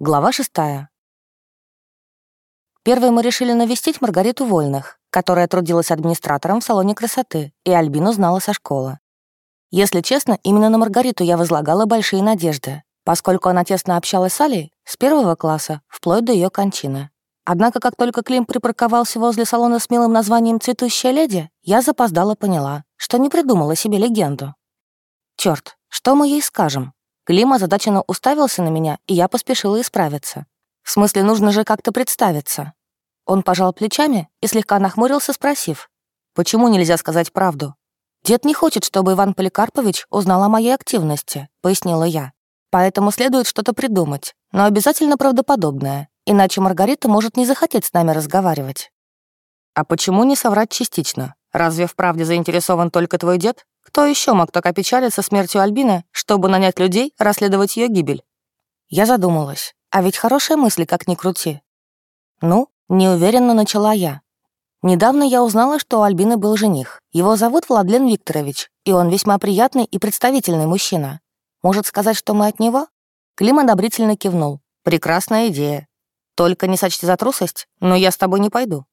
Глава шестая. Первой мы решили навестить Маргариту Вольных, которая трудилась администратором в салоне красоты, и Альбину знала со школы. Если честно, именно на Маргариту я возлагала большие надежды, поскольку она тесно общалась с Алей с первого класса вплоть до ее кончины. Однако, как только Клим припарковался возле салона с милым названием «Цветущая леди», я запоздала поняла, что не придумала себе легенду. Черт, что мы ей скажем? Клим озадаченно уставился на меня, и я поспешила исправиться. В смысле, нужно же как-то представиться. Он пожал плечами и слегка нахмурился, спросив, «Почему нельзя сказать правду?» «Дед не хочет, чтобы Иван Поликарпович узнал о моей активности», — пояснила я. «Поэтому следует что-то придумать, но обязательно правдоподобное, иначе Маргарита может не захотеть с нами разговаривать». «А почему не соврать частично? Разве в правде заинтересован только твой дед? Кто еще мог так опечалиться смертью Альбины, чтобы нанять людей расследовать ее гибель? Я задумалась. А ведь хорошая мысль, как ни крути. Ну, неуверенно начала я. Недавно я узнала, что у Альбины был жених. Его зовут Владлен Викторович, и он весьма приятный и представительный мужчина. Может сказать, что мы от него? Клим одобрительно кивнул. Прекрасная идея. Только не сочти за трусость, но я с тобой не пойду.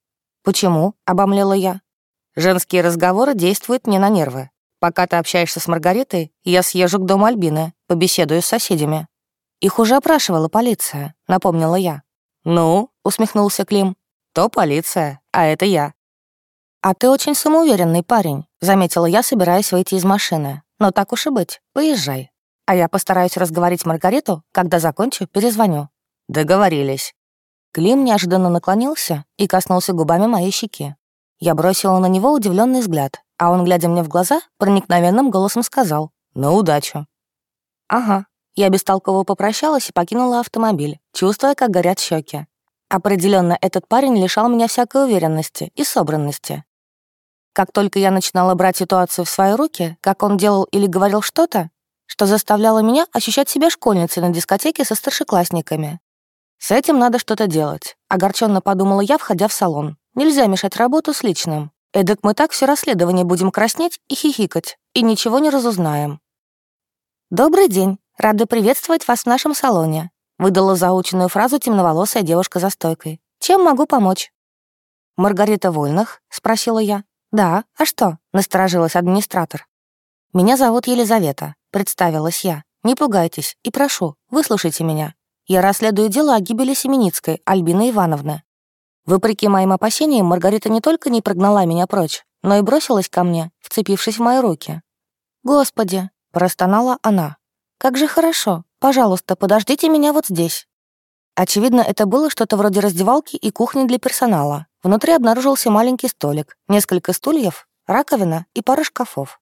Почему? — обомлела я. Женские разговоры действуют мне на нервы. Пока ты общаешься с Маргаритой, я съезжу к дому Альбины, побеседую с соседями». «Их уже опрашивала полиция», — напомнила я. «Ну», — усмехнулся Клим, — «то полиция, а это я». «А ты очень самоуверенный парень», — заметила я, собираясь выйти из машины. «Но так уж и быть, поезжай. А я постараюсь разговорить Маргариту, когда закончу, перезвоню». «Договорились». Клим неожиданно наклонился и коснулся губами моей щеки. Я бросила на него удивленный взгляд, а он, глядя мне в глаза, проникновенным голосом сказал «На удачу». «Ага». Я бестолково попрощалась и покинула автомобиль, чувствуя, как горят щеки. Определенно, этот парень лишал меня всякой уверенности и собранности. Как только я начинала брать ситуацию в свои руки, как он делал или говорил что-то, что заставляло меня ощущать себя школьницей на дискотеке со старшеклассниками. С этим надо что-то делать, огорченно подумала я, входя в салон. Нельзя мешать работу с личным. Эдак мы так все расследование будем краснеть и хихикать, и ничего не разузнаем. «Добрый день. Рада приветствовать вас в нашем салоне», выдала заученную фразу темноволосая девушка за стойкой. «Чем могу помочь?» «Маргарита Вольных?» — спросила я. «Да, а что?» — насторожилась администратор. «Меня зовут Елизавета», — представилась я. «Не пугайтесь и прошу, выслушайте меня. Я расследую дело о гибели Семеницкой Альбины Ивановны. Вопреки моим опасениям, Маргарита не только не прогнала меня прочь, но и бросилась ко мне, вцепившись в мои руки. «Господи!» — простонала она. «Как же хорошо! Пожалуйста, подождите меня вот здесь!» Очевидно, это было что-то вроде раздевалки и кухни для персонала. Внутри обнаружился маленький столик, несколько стульев, раковина и пара шкафов.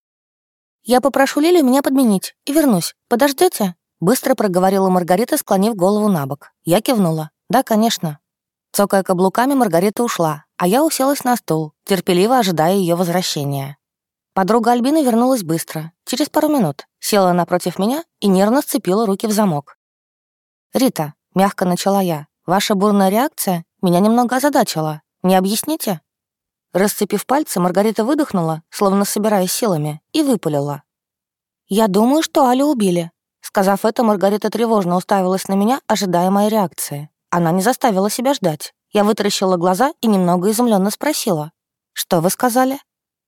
«Я попрошу Лилю меня подменить и вернусь. Подождете? Быстро проговорила Маргарита, склонив голову на бок. Я кивнула. «Да, конечно». Цокая каблуками, Маргарита ушла, а я уселась на стул, терпеливо ожидая ее возвращения. Подруга Альбины вернулась быстро, через пару минут, села напротив меня и нервно сцепила руки в замок. «Рита», — мягко начала я, — «ваша бурная реакция меня немного озадачила. Не объясните?» Расцепив пальцы, Маргарита выдохнула, словно собираясь силами, и выпалила. «Я думаю, что Алю убили». Сказав это, Маргарита тревожно уставилась на меня, ожидая моей реакции. Она не заставила себя ждать. Я вытаращила глаза и немного изумленно спросила. «Что вы сказали?»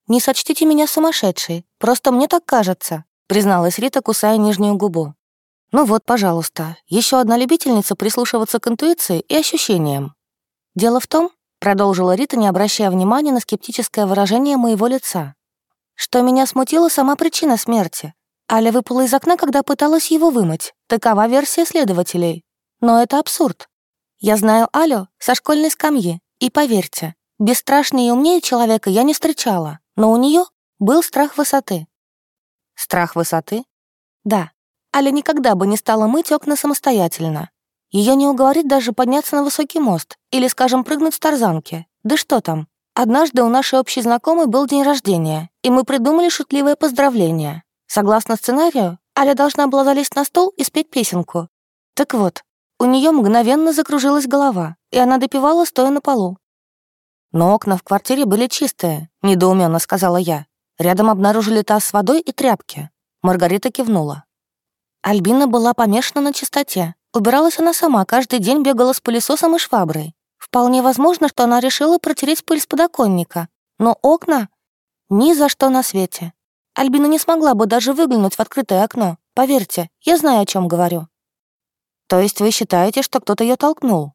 «Не сочтите меня сумасшедшей, просто мне так кажется», призналась Рита, кусая нижнюю губу. «Ну вот, пожалуйста, еще одна любительница прислушиваться к интуиции и ощущениям». «Дело в том», — продолжила Рита, не обращая внимания на скептическое выражение моего лица, «что меня смутила сама причина смерти. Аля выпала из окна, когда пыталась его вымыть. Такова версия следователей. Но это абсурд. Я знаю Алю со школьной скамьи, и поверьте, бесстрашнее и умнее человека я не встречала, но у нее был страх высоты. Страх высоты? Да. Аля никогда бы не стала мыть окна самостоятельно. Ее не уговорит даже подняться на высокий мост или, скажем, прыгнуть с тарзанки. Да что там? Однажды у нашей общей знакомой был день рождения, и мы придумали шутливое поздравление. Согласно сценарию, Аля должна была залезть на стол и спеть песенку. Так вот, у нее мгновенно закружилась голова, и она допивала, стоя на полу. «Но окна в квартире были чистые», — недоуменно сказала я. Рядом обнаружили таз с водой и тряпки. Маргарита кивнула. Альбина была помешана на чистоте. Убиралась она сама, каждый день бегала с пылесосом и шваброй. Вполне возможно, что она решила протереть пыль с подоконника. Но окна... Ни за что на свете. Альбина не смогла бы даже выглянуть в открытое окно. Поверьте, я знаю, о чем говорю. То есть вы считаете, что кто-то ее толкнул?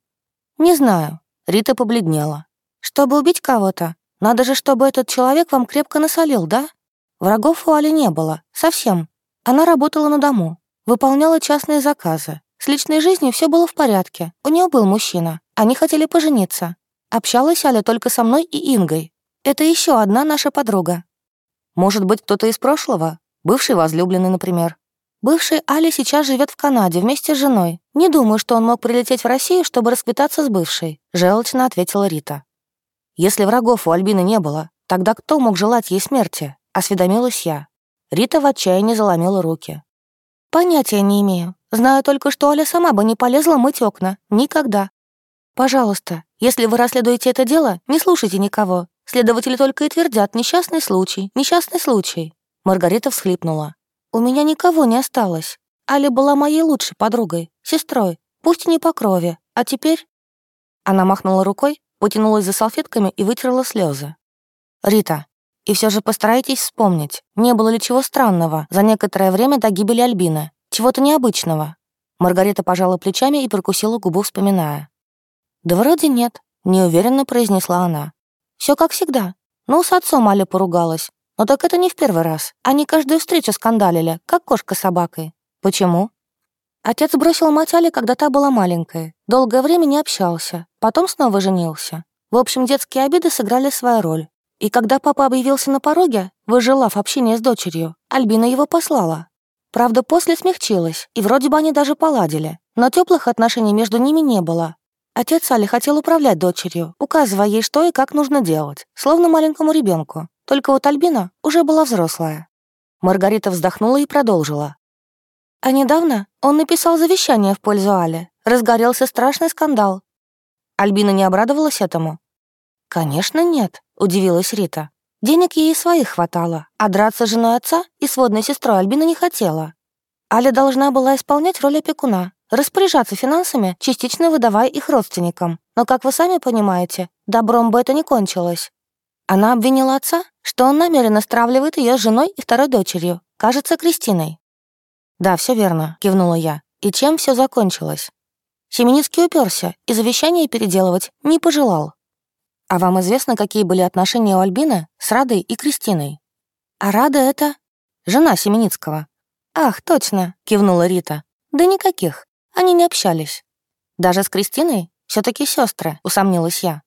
Не знаю. Рита побледнела. Чтобы убить кого-то, надо же, чтобы этот человек вам крепко насолил, да? Врагов у Али не было. Совсем. Она работала на дому. Выполняла частные заказы. С личной жизнью все было в порядке. У нее был мужчина. Они хотели пожениться. Общалась Аля только со мной и Ингой. Это еще одна наша подруга. Может быть, кто-то из прошлого? Бывший возлюбленный, например. Бывший Али сейчас живет в Канаде вместе с женой. Не думаю, что он мог прилететь в Россию, чтобы расквитаться с бывшей», — желчно ответила Рита. «Если врагов у Альбины не было, тогда кто мог желать ей смерти?» — осведомилась я. Рита в отчаянии заломила руки. «Понятия не имею. Знаю только, что Аля сама бы не полезла мыть окна. Никогда. Пожалуйста, если вы расследуете это дело, не слушайте никого. Следователи только и твердят «несчастный случай, несчастный случай». Маргарита всхлипнула. У меня никого не осталось. Али была моей лучшей подругой, сестрой, пусть и не по крови. А теперь...» Она махнула рукой, потянулась за салфетками и вытерла слезы. «Рита, и все же постарайтесь вспомнить, не было ли чего странного за некоторое время до гибели Альбины, чего-то необычного». Маргарита пожала плечами и прикусила губу, вспоминая. «Да вроде нет», — неуверенно произнесла она. Все как всегда. Ну, с отцом Аля поругалась, но так это не в первый раз. Они каждую встречу скандалили, как кошка с собакой. Почему? Отец бросил мать Али, когда та была маленькая. Долгое время не общался. Потом снова женился. В общем, детские обиды сыграли свою роль. И когда папа объявился на пороге, выжелав общение с дочерью, Альбина его послала. Правда, после смягчилась, и вроде бы они даже поладили. Но теплых отношений между ними не было. Отец Али хотел управлять дочерью, указывая ей, что и как нужно делать, словно маленькому ребенку. Только вот Альбина уже была взрослая. Маргарита вздохнула и продолжила. А недавно он написал завещание в пользу Али. Разгорелся страшный скандал. Альбина не обрадовалась этому? «Конечно нет», — удивилась Рита. Денег ей своих хватало, а драться с женой отца и сводной сестрой Альбина не хотела. Аля должна была исполнять роль опекуна, распоряжаться финансами, частично выдавая их родственникам. Но, как вы сами понимаете, добром бы это не кончилось. Она обвинила отца, что он намеренно стравливает ее с женой и второй дочерью, кажется, Кристиной. «Да, все верно», — кивнула я. «И чем все закончилось?» Семеницкий уперся и завещание переделывать не пожелал. «А вам известно, какие были отношения у Альбины с Радой и Кристиной?» «А Рада — это...» «Жена Семеницкого». «Ах, точно», — кивнула Рита. «Да никаких. Они не общались». «Даже с Кристиной? все таки сестры, усомнилась я.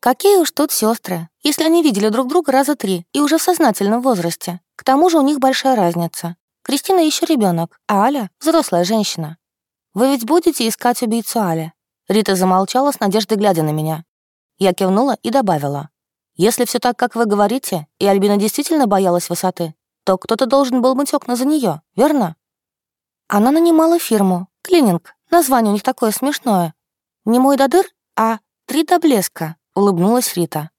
Какие уж тут сестры, если они видели друг друга раза три и уже в сознательном возрасте. К тому же у них большая разница. Кристина еще ребенок, а Аля — взрослая женщина. Вы ведь будете искать убийцу Али? Рита замолчала с надеждой, глядя на меня. Я кивнула и добавила. Если все так, как вы говорите, и Альбина действительно боялась высоты, то кто-то должен был мыть окна за нее, верно? Она нанимала фирму. Клининг. Название у них такое смешное. Не мой до дыр, а три до блеска. — улыбнулась Рита.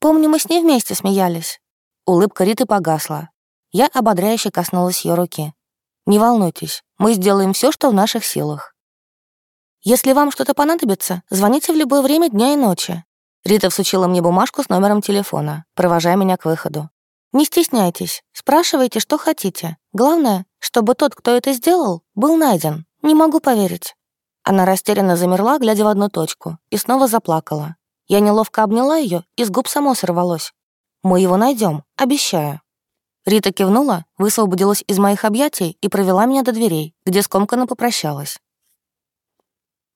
«Помню, мы с ней вместе смеялись». Улыбка Риты погасла. Я ободряюще коснулась ее руки. «Не волнуйтесь, мы сделаем все, что в наших силах». «Если вам что-то понадобится, звоните в любое время дня и ночи». Рита всучила мне бумажку с номером телефона, провожая меня к выходу. «Не стесняйтесь, спрашивайте, что хотите. Главное, чтобы тот, кто это сделал, был найден. Не могу поверить». Она растерянно замерла, глядя в одну точку, и снова заплакала. Я неловко обняла ее, и с губ само сорвалось. «Мы его найдем, обещаю». Рита кивнула, высвободилась из моих объятий и провела меня до дверей, где скомканно попрощалась.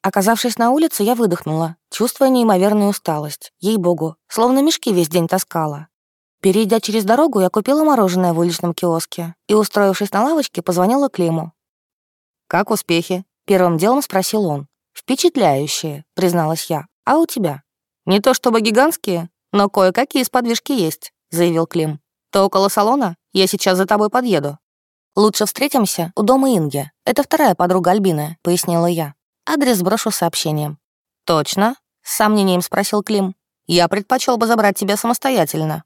Оказавшись на улице, я выдохнула, чувствуя неимоверную усталость. Ей-богу, словно мешки весь день таскала. Перейдя через дорогу, я купила мороженое в уличном киоске и, устроившись на лавочке, позвонила Климу. «Как успехи?» — первым делом спросил он. «Впечатляющие», — призналась я. «А у тебя?» «Не то чтобы гигантские, но кое-какие сподвижки есть», — заявил Клим. «Ты около салона? Я сейчас за тобой подъеду». «Лучше встретимся у дома Инги. Это вторая подруга Альбины», — пояснила я. «Адрес брошу сообщением». «Точно?» — с сомнением спросил Клим. «Я предпочел бы забрать тебя самостоятельно».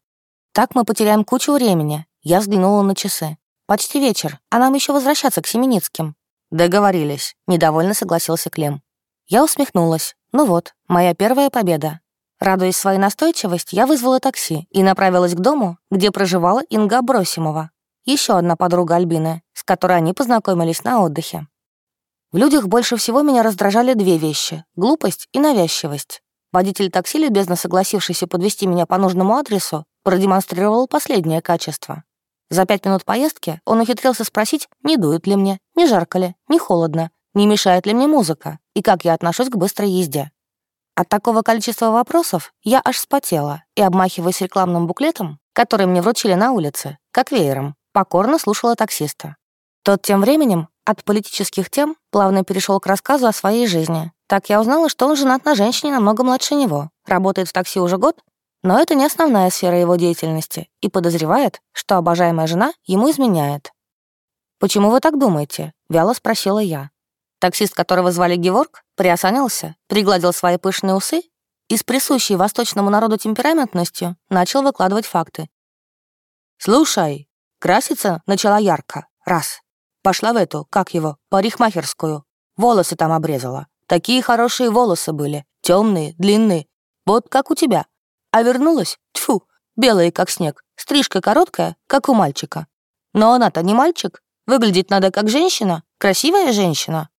«Так мы потеряем кучу времени». Я взглянула на часы. «Почти вечер, а нам еще возвращаться к Семеницким». Договорились. Недовольно согласился Клем. Я усмехнулась. Ну вот, моя первая победа. Радуясь своей настойчивости, я вызвала такси и направилась к дому, где проживала Инга Бросимова, еще одна подруга Альбины, с которой они познакомились на отдыхе. В людях больше всего меня раздражали две вещи — глупость и навязчивость. Водитель такси, любезно согласившийся подвести меня по нужному адресу, продемонстрировал последнее качество. За пять минут поездки он ухитрился спросить, не дует ли мне, не жарко ли, не холодно, не мешает ли мне музыка и как я отношусь к быстрой езде. От такого количества вопросов я аж спотела и, обмахиваясь рекламным буклетом, который мне вручили на улице, как веером, покорно слушала таксиста. Тот тем временем от политических тем плавно перешел к рассказу о своей жизни. Так я узнала, что он женат на женщине намного младше него, работает в такси уже год, но это не основная сфера его деятельности и подозревает, что обожаемая жена ему изменяет. «Почему вы так думаете?» — вяло спросила я. Таксист, которого звали Геворг, приосанился, пригладил свои пышные усы и с присущей восточному народу темпераментностью начал выкладывать факты. «Слушай, краситься начала ярко. Раз. Пошла в эту, как его, парикмахерскую. Волосы там обрезала. Такие хорошие волосы были, темные, длинные. Вот как у тебя. А вернулась, тьфу, белые, как снег. Стрижка короткая, как у мальчика. Но она-то не мальчик. Выглядит надо как женщина, красивая женщина.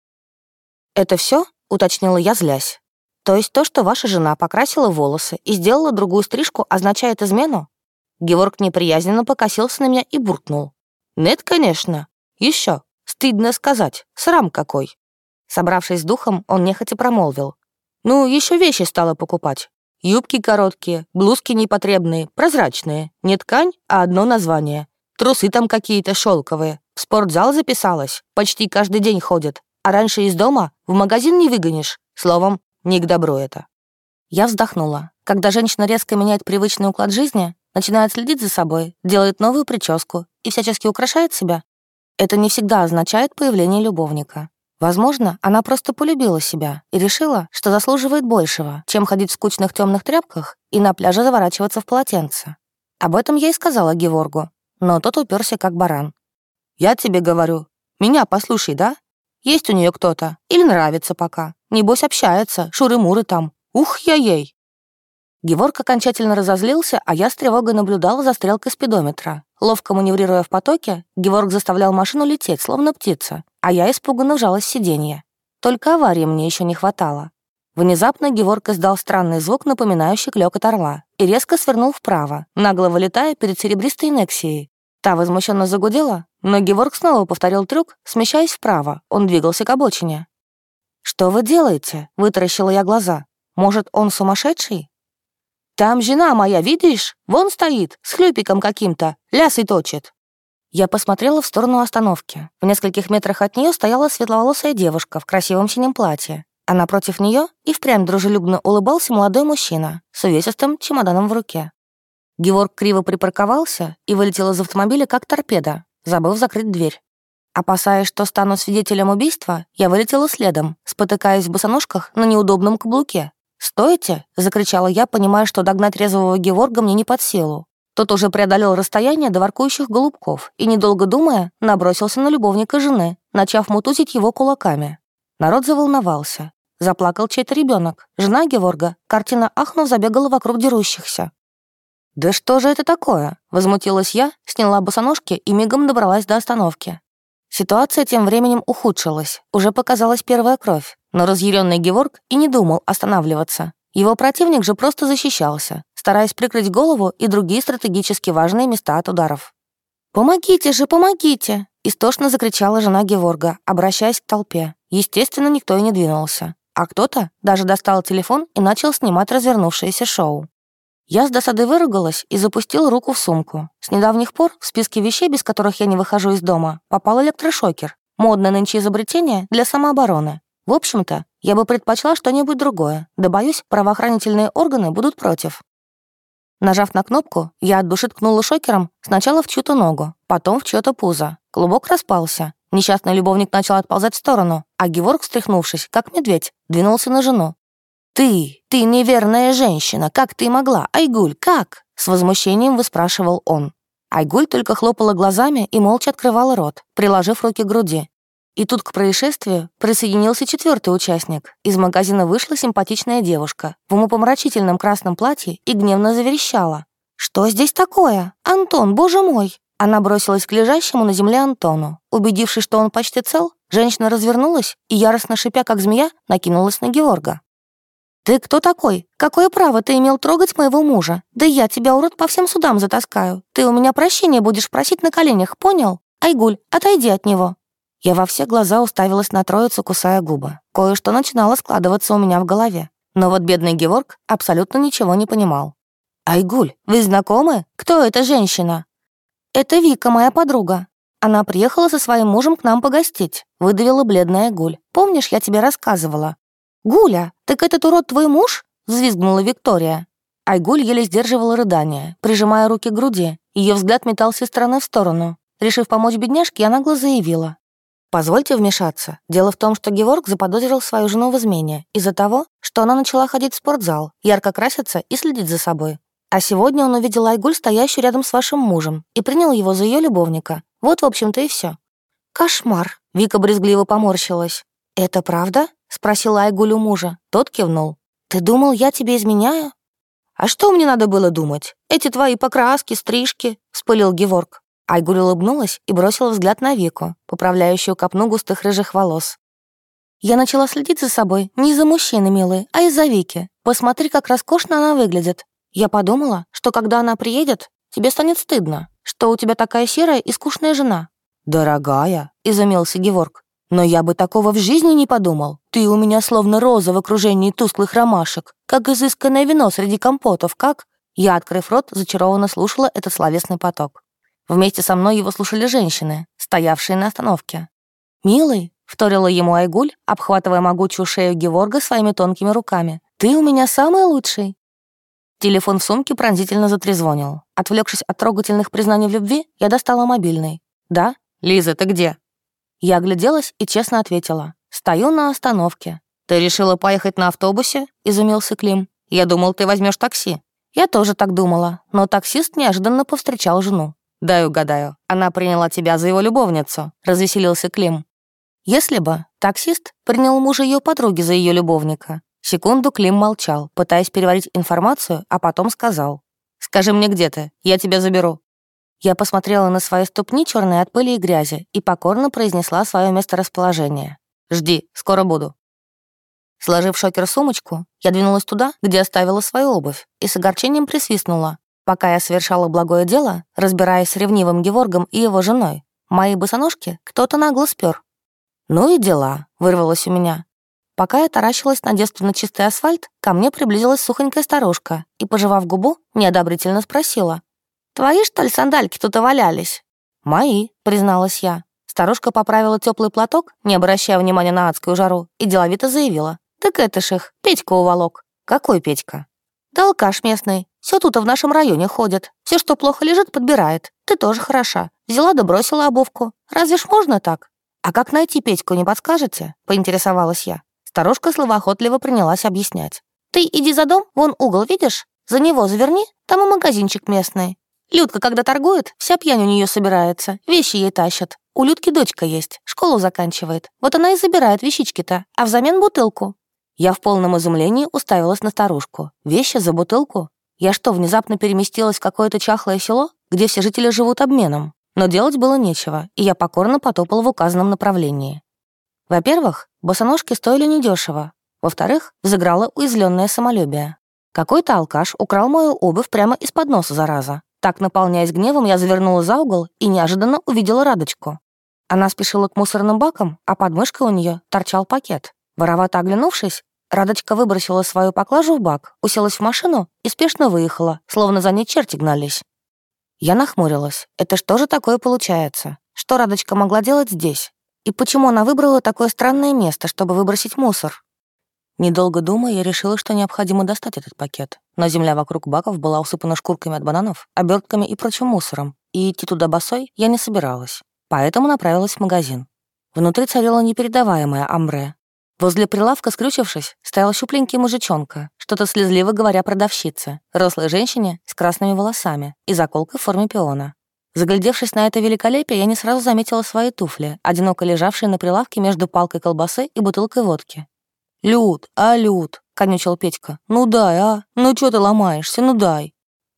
«Это все? Уточнила я, злясь. «То есть то, что ваша жена покрасила волосы и сделала другую стрижку, означает измену?» Георг неприязненно покосился на меня и буркнул. «Нет, конечно. Еще. Стыдно сказать. Срам какой». Собравшись с духом, он нехотя промолвил. «Ну, еще вещи стала покупать. Юбки короткие, блузки непотребные, прозрачные. Не ткань, а одно название. Трусы там какие-то шелковые. В спортзал записалась. Почти каждый день ходит. А раньше из дома в магазин не выгонишь. Словом, не к добру это. Я вздохнула. Когда женщина резко меняет привычный уклад жизни, начинает следить за собой, делает новую прическу и всячески украшает себя, это не всегда означает появление любовника. Возможно, она просто полюбила себя и решила, что заслуживает большего, чем ходить в скучных темных тряпках и на пляже заворачиваться в полотенце. Об этом я и сказала Геворгу, но тот уперся как баран. «Я тебе говорю, меня послушай, да? Есть у нее кто-то? Или нравится пока? Небось общается, шуры-муры там. Ух, я ей!» Геворг окончательно разозлился, а я с тревогой наблюдала за стрелкой спидометра. Ловко маневрируя в потоке, Геворг заставлял машину лететь, словно птица, а я испуганно вжалась в сиденье. Только аварии мне еще не хватало. Внезапно Геворг издал странный звук, напоминающий клёкот орла, и резко свернул вправо, нагло вылетая перед серебристой Нексией. Та возмущенно загудела, но Геворг снова повторил трюк, смещаясь вправо, он двигался к обочине. «Что вы делаете?» — вытаращила я глаза. «Может, он сумасшедший?» «Там жена моя, видишь? Вон стоит, с хлюпиком каким-то, лясы точит». Я посмотрела в сторону остановки. В нескольких метрах от нее стояла светловолосая девушка в красивом синем платье, а напротив нее и впрямь дружелюбно улыбался молодой мужчина с увесистым чемоданом в руке. Геворг криво припарковался и вылетел из автомобиля как торпеда, забыв закрыть дверь. Опасаясь, что стану свидетелем убийства, я вылетела следом, спотыкаясь в босоножках на неудобном каблуке. «Стойте!» — закричала я, понимая, что догнать резвого Геворга мне не под силу. Тот уже преодолел расстояние до воркующих голубков и, недолго думая, набросился на любовника жены, начав мутузить его кулаками. Народ заволновался. Заплакал чей-то ребенок. Жена Геворга, картина ахнув, забегала вокруг дерущихся. «Да что же это такое?» — возмутилась я, сняла босоножки и мигом добралась до остановки. Ситуация тем временем ухудшилась, уже показалась первая кровь, но разъяренный Геворг и не думал останавливаться. Его противник же просто защищался, стараясь прикрыть голову и другие стратегически важные места от ударов. «Помогите же, помогите!» — истошно закричала жена Геворга, обращаясь к толпе. Естественно, никто и не двинулся. А кто-то даже достал телефон и начал снимать развернувшееся шоу. Я с досадой выругалась и запустила руку в сумку. С недавних пор в списке вещей, без которых я не выхожу из дома, попал электрошокер. Модное нынче изобретение для самообороны. В общем-то, я бы предпочла что-нибудь другое, да боюсь, правоохранительные органы будут против. Нажав на кнопку, я от души ткнула шокером сначала в чью-то ногу, потом в чьё-то пузо. Клубок распался. Несчастный любовник начал отползать в сторону, а Геворг, встряхнувшись, как медведь, двинулся на жену. «Ты, ты неверная женщина, как ты могла? Айгуль, как?» С возмущением выспрашивал он. Айгуль только хлопала глазами и молча открывала рот, приложив руки к груди. И тут к происшествию присоединился четвертый участник. Из магазина вышла симпатичная девушка в умопомрачительном красном платье и гневно заверещала. «Что здесь такое? Антон, боже мой!» Она бросилась к лежащему на земле Антону. Убедившись, что он почти цел, женщина развернулась и, яростно шипя, как змея, накинулась на Георга. «Ты кто такой? Какое право ты имел трогать моего мужа? Да я тебя, урод, по всем судам затаскаю. Ты у меня прощения будешь просить на коленях, понял? Айгуль, отойди от него!» Я во все глаза уставилась на троицу, кусая губы. Кое-что начинало складываться у меня в голове. Но вот бедный Геворг абсолютно ничего не понимал. «Айгуль, вы знакомы? Кто эта женщина?» «Это Вика, моя подруга. Она приехала со своим мужем к нам погостить», — выдавила бледная Гуль. «Помнишь, я тебе рассказывала?» «Гуля, так этот урод твой муж?» — взвизгнула Виктория. Айгуль еле сдерживала рыдание, прижимая руки к груди. Ее взгляд метался из стороны в сторону. Решив помочь бедняжке, я нагло заявила. Позвольте вмешаться. Дело в том, что Геворг заподозрил свою жену в измене из-за того, что она начала ходить в спортзал, ярко краситься и следить за собой. А сегодня он увидел Айгуль, стоящую рядом с вашим мужем, и принял его за ее любовника. Вот, в общем-то, и все. Кошмар. Вика брезгливо поморщилась. «Это правда?» — спросила Айгуль у мужа. Тот кивнул. «Ты думал, я тебе изменяю?» «А что мне надо было думать? Эти твои покраски, стрижки», — вспылил Геворг. Айгуль улыбнулась и бросила взгляд на Вику, поправляющую копну густых рыжих волос. «Я начала следить за собой не из-за мужчины, милый, а из-за Вики. Посмотри, как роскошно она выглядит. Я подумала, что когда она приедет, тебе станет стыдно, что у тебя такая серая и скучная жена». «Дорогая», — изумился Геворг, «но я бы такого в жизни не подумал. Ты у меня словно роза в окружении тусклых ромашек, как изысканное вино среди компотов, как...» Я, открыв рот, зачарованно слушала этот словесный поток. Вместе со мной его слушали женщины, стоявшие на остановке. «Милый», — вторила ему Айгуль, обхватывая могучую шею Геворга своими тонкими руками, «ты у меня самый лучший». Телефон в сумке пронзительно затрезвонил. Отвлекшись от трогательных признаний в любви, я достала мобильный. «Да? Лиза, ты где?» Я огляделась и честно ответила. «Стою на остановке». «Ты решила поехать на автобусе?» — изумился Клим. «Я думал, ты возьмешь такси». Я тоже так думала, но таксист неожиданно повстречал жену. «Дай угадаю, она приняла тебя за его любовницу», — развеселился Клим. Если бы таксист принял мужа ее подруги за ее любовника. Секунду Клим молчал, пытаясь переварить информацию, а потом сказал. «Скажи мне, где ты? Я тебя заберу». Я посмотрела на свои ступни, черные от пыли и грязи, и покорно произнесла свое месторасположение. «Жди, скоро буду». Сложив шокер сумочку, я двинулась туда, где оставила свою обувь, и с огорчением присвистнула, Пока я совершала благое дело, разбираясь с ревнивым Геворгом и его женой, мои босоножки кто-то нагло спер. «Ну и дела», — вырвалось у меня. Пока я таращилась на девственно чистый асфальт, ко мне приблизилась сухонькая старушка и, пожевав губу, неодобрительно спросила. «Твои, что ли, сандальки тут валялись?» «Мои», — призналась я. Старушка поправила теплый платок, не обращая внимания на адскую жару, и деловито заявила. «Так это ж их, Петька уволок». «Какой Петька?» «Да алкаш местный. Все тут в нашем районе ходит. Все, что плохо лежит, подбирает. Ты тоже хороша. Взяла да бросила обувку. Разве ж можно так? А как найти Петьку, не подскажете?» — поинтересовалась я. Старушка словоохотливо принялась объяснять. «Ты иди за дом, вон угол, видишь? За него заверни, там и магазинчик местный. Людка, когда торгует, вся пьянь у нее собирается, вещи ей тащат. У Людки дочка есть, школу заканчивает. Вот она и забирает вещички-то, а взамен бутылку. Я в полном изумлении уставилась на старушку. Вещи за бутылку? Я что, внезапно переместилась в какое-то чахлое село, где все жители живут обменом? Но делать было нечего, и я покорно потопала в указанном направлении. Во-первых, босоножки стоили недешево. Во-вторых, взыграло уязвленное самолюбие. Какой-то алкаш украл мою обувь прямо из-под носа, зараза. Так, наполняясь гневом, я завернула за угол и неожиданно увидела Радочку. Она спешила к мусорным бакам, а под мышкой у нее торчал пакет. Воровато оглянувшись, Радочка выбросила свою поклажу в бак, уселась в машину и спешно выехала, словно за ней черти гнались. Я нахмурилась. Это что же такое получается? Что Радочка могла делать здесь? И почему она выбрала такое странное место, чтобы выбросить мусор? Недолго думая, я решила, что необходимо достать этот пакет. Но земля вокруг баков была усыпана шкурками от бананов, обертками и прочим мусором, и идти туда босой я не собиралась. Поэтому направилась в магазин. Внутри царила непередаваемая амбре, Возле прилавка, скрючившись, стоял щупленький мужичонка, что-то слезливо говоря продавщице, рослой женщине с красными волосами и заколкой в форме пиона. Заглядевшись на это великолепие, я не сразу заметила свои туфли, одиноко лежавшие на прилавке между палкой колбасы и бутылкой водки. «Люд, а, Люд!» — конючил Петька. «Ну дай, а! Ну чё ты ломаешься? Ну дай!»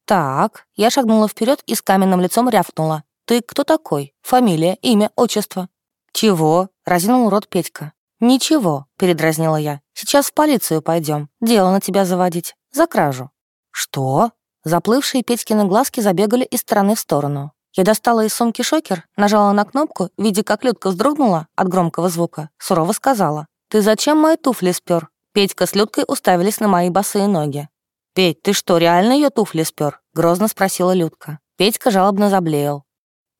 «Так...» — я шагнула вперед и с каменным лицом рявкнула. «Ты кто такой? Фамилия, имя, отчество?» «Чего?» — разинул рот Петька. «Ничего», — передразнила я. «Сейчас в полицию пойдем. Дело на тебя заводить. За кражу». «Что?» Заплывшие Петькины глазки забегали из стороны в сторону. Я достала из сумки шокер, нажала на кнопку, видя, как Людка вздрогнула от громкого звука, сурово сказала. «Ты зачем мои туфли спер?» Петька с Людкой уставились на мои босые ноги. «Петь, ты что, реально ее туфли спер?» — грозно спросила Людка. Петька жалобно заблеял.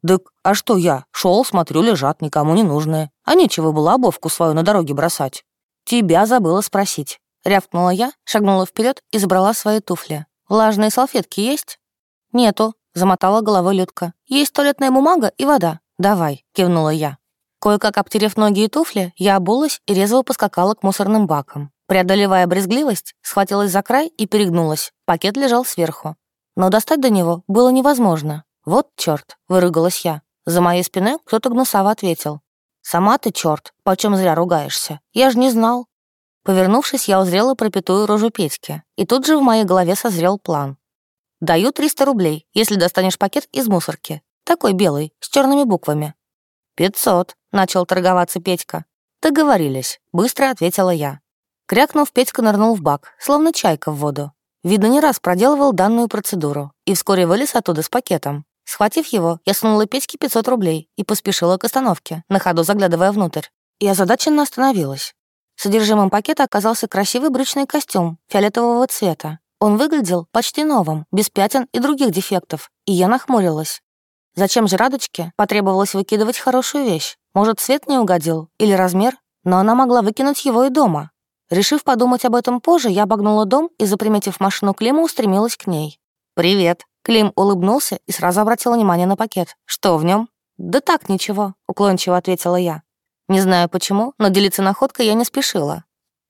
«Так, а что я? Шел, смотрю, лежат, никому не нужные. А нечего было обувку свою на дороге бросать». «Тебя забыла спросить». Рявкнула я, шагнула вперед и забрала свои туфли. «Влажные салфетки есть?» «Нету», — замотала головой Людка. «Есть туалетная бумага и вода. Давай», — кивнула я. Кое-как обтерев ноги и туфли, я обулась и резво поскакала к мусорным бакам. Преодолевая брезгливость, схватилась за край и перегнулась. Пакет лежал сверху. Но достать до него было невозможно. «Вот черт, выругалась я. За моей спиной кто-то гнусаво ответил. «Сама ты черт, почем зря ругаешься? Я же не знал». Повернувшись, я узрела пропитую рожу Петьки, и тут же в моей голове созрел план. «Даю 300 рублей, если достанешь пакет из мусорки. Такой белый, с черными буквами». «Пятьсот», — начал торговаться Петька. «Договорились», — быстро ответила я. Крякнув, Петька нырнул в бак, словно чайка в воду. Видно, не раз проделывал данную процедуру и вскоре вылез оттуда с пакетом. Схватив его, я сунула Петьке 500 рублей и поспешила к остановке, на ходу заглядывая внутрь. И озадаченно остановилась. Содержимым пакета оказался красивый брючный костюм фиолетового цвета. Он выглядел почти новым, без пятен и других дефектов, и я нахмурилась. Зачем же Радочке потребовалось выкидывать хорошую вещь? Может, цвет не угодил или размер? Но она могла выкинуть его и дома. Решив подумать об этом позже, я обогнула дом и, заприметив машину Клима, устремилась к ней. «Привет». Клим улыбнулся и сразу обратил внимание на пакет. «Что в нем? «Да так, ничего», — уклончиво ответила я. Не знаю почему, но делиться находкой я не спешила.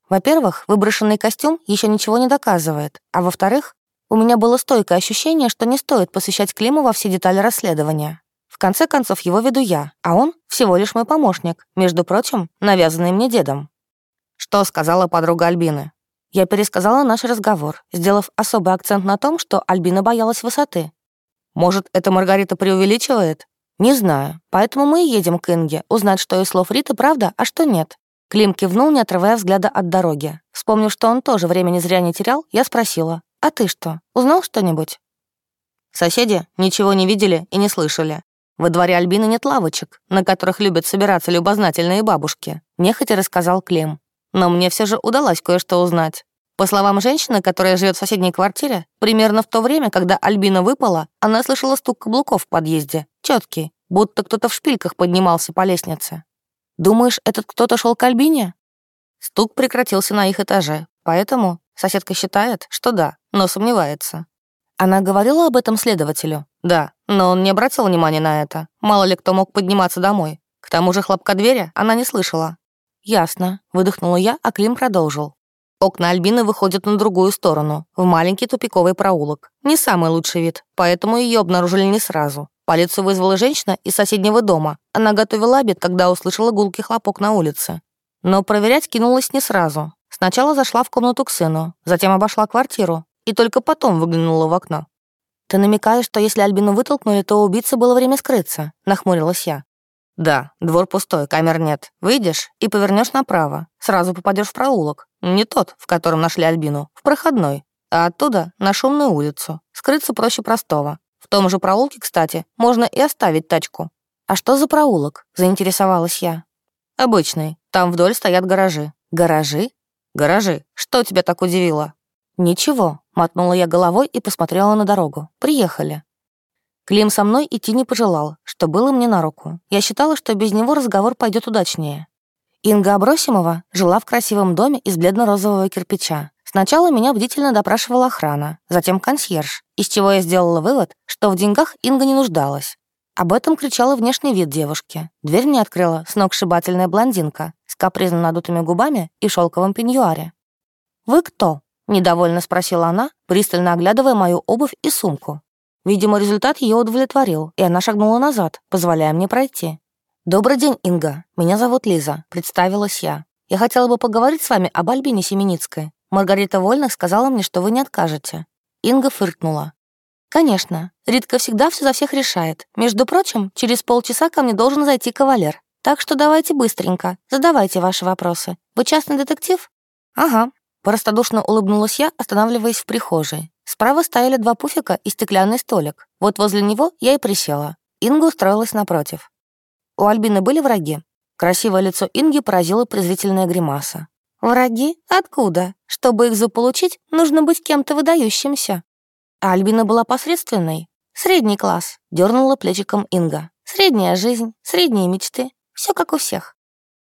Во-первых, выброшенный костюм еще ничего не доказывает, а во-вторых, у меня было стойкое ощущение, что не стоит посвящать Климу во все детали расследования. В конце концов, его веду я, а он всего лишь мой помощник, между прочим, навязанный мне дедом. Что сказала подруга Альбины? Я пересказала наш разговор, сделав особый акцент на том, что Альбина боялась высоты. Может, это Маргарита преувеличивает? Не знаю, поэтому мы и едем к Инге, узнать, что из слов Риты правда, а что нет. Клим кивнул, не отрывая взгляда от дороги. Вспомнив, что он тоже времени зря не терял, я спросила, «А ты что, узнал что-нибудь?» Соседи ничего не видели и не слышали. Во дворе Альбины нет лавочек, на которых любят собираться любознательные бабушки, нехотя рассказал Клим. Но мне все же удалось кое-что узнать. По словам женщины, которая живет в соседней квартире, примерно в то время, когда Альбина выпала, она слышала стук каблуков в подъезде, четкий, будто кто-то в шпильках поднимался по лестнице. «Думаешь, этот кто-то шел к Альбине?» Стук прекратился на их этаже, поэтому соседка считает, что да, но сомневается. Она говорила об этом следователю? Да, но он не обратил внимания на это. Мало ли кто мог подниматься домой. К тому же хлопка двери она не слышала. «Ясно», — выдохнула я, а Клим продолжил. Окна Альбины выходят на другую сторону, в маленький тупиковый проулок. Не самый лучший вид, поэтому ее обнаружили не сразу. Полицию вызвала женщина из соседнего дома. Она готовила обед, когда услышала гулкий хлопок на улице. Но проверять кинулась не сразу. Сначала зашла в комнату к сыну, затем обошла квартиру и только потом выглянула в окно. «Ты намекаешь, что если Альбину вытолкнули, то у убийцы было время скрыться?» — нахмурилась я. «Да, двор пустой, камер нет. Выйдешь и повернешь направо. Сразу попадешь в проулок. Не тот, в котором нашли Альбину, в проходной. А оттуда на шумную улицу. Скрыться проще простого. В том же проулке, кстати, можно и оставить тачку. «А что за проулок?» — заинтересовалась я. «Обычный. Там вдоль стоят гаражи». «Гаражи?» «Гаражи. Что тебя так удивило?» «Ничего», — мотнула я головой и посмотрела на дорогу. «Приехали». Клим со мной идти не пожелал, что было мне на руку. Я считала, что без него разговор пойдет удачнее. Инга Абросимова жила в красивом доме из бледно-розового кирпича. Сначала меня бдительно допрашивала охрана, затем консьерж, из чего я сделала вывод, что в деньгах Инга не нуждалась. Об этом кричал и внешний вид девушки. Дверь мне открыла сногсшибательная блондинка с капризно надутыми губами и шелковым пеньюаре. «Вы кто?» — недовольно спросила она, пристально оглядывая мою обувь и сумку. Видимо, результат ее удовлетворил, и она шагнула назад, позволяя мне пройти. «Добрый день, Инга. Меня зовут Лиза», — представилась я. «Я хотела бы поговорить с вами об Альбине Семеницкой. Маргарита Вольных сказала мне, что вы не откажете». Инга фыркнула. «Конечно. Ритка всегда все за всех решает. Между прочим, через полчаса ко мне должен зайти кавалер. Так что давайте быстренько, задавайте ваши вопросы. Вы частный детектив?» «Ага». Простодушно улыбнулась я, останавливаясь в прихожей. Справа стояли два пуфика и стеклянный столик. Вот возле него я и присела. Инга устроилась напротив. У Альбины были враги? Красивое лицо Инги поразило презрительная гримаса. «Враги? Откуда? Чтобы их заполучить, нужно быть кем-то выдающимся». А Альбина была посредственной. «Средний класс», — дернула плечиком Инга. «Средняя жизнь, средние мечты. Все как у всех».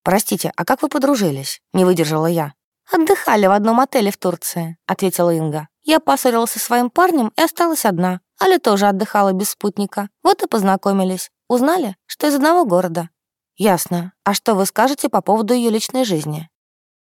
«Простите, а как вы подружились?» — не выдержала я. «Отдыхали в одном отеле в Турции», — ответила Инга. «Я поссорилась со своим парнем и осталась одна. Аля тоже отдыхала без спутника. Вот и познакомились. Узнали, что из одного города. Ясно. А что вы скажете по поводу ее личной жизни?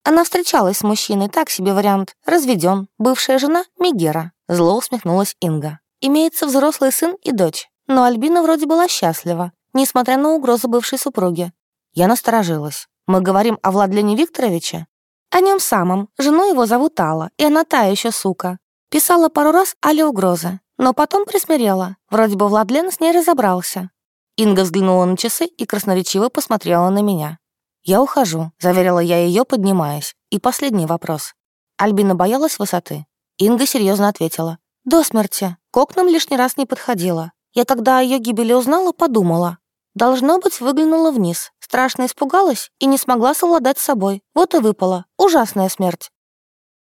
Она встречалась с мужчиной, так себе вариант. Разведен. Бывшая жена — Мегера. Зло усмехнулась Инга. Имеется взрослый сын и дочь. Но Альбина вроде была счастлива, несмотря на угрозу бывшей супруги. Я насторожилась. Мы говорим о Владлене Викторовиче? О нем самом. Жену его зовут Алла, и она та еще сука. Писала пару раз Але угрозы, но потом присмирела. Вроде бы Владлен с ней разобрался. Инга взглянула на часы и красноречиво посмотрела на меня. «Я ухожу», — заверила я ее, поднимаясь. И последний вопрос. Альбина боялась высоты? Инга серьезно ответила. «До смерти. К окнам лишний раз не подходила. Я когда о ее гибели узнала, подумала. Должно быть, выглянула вниз. Страшно испугалась и не смогла совладать с собой. Вот и выпала. Ужасная смерть.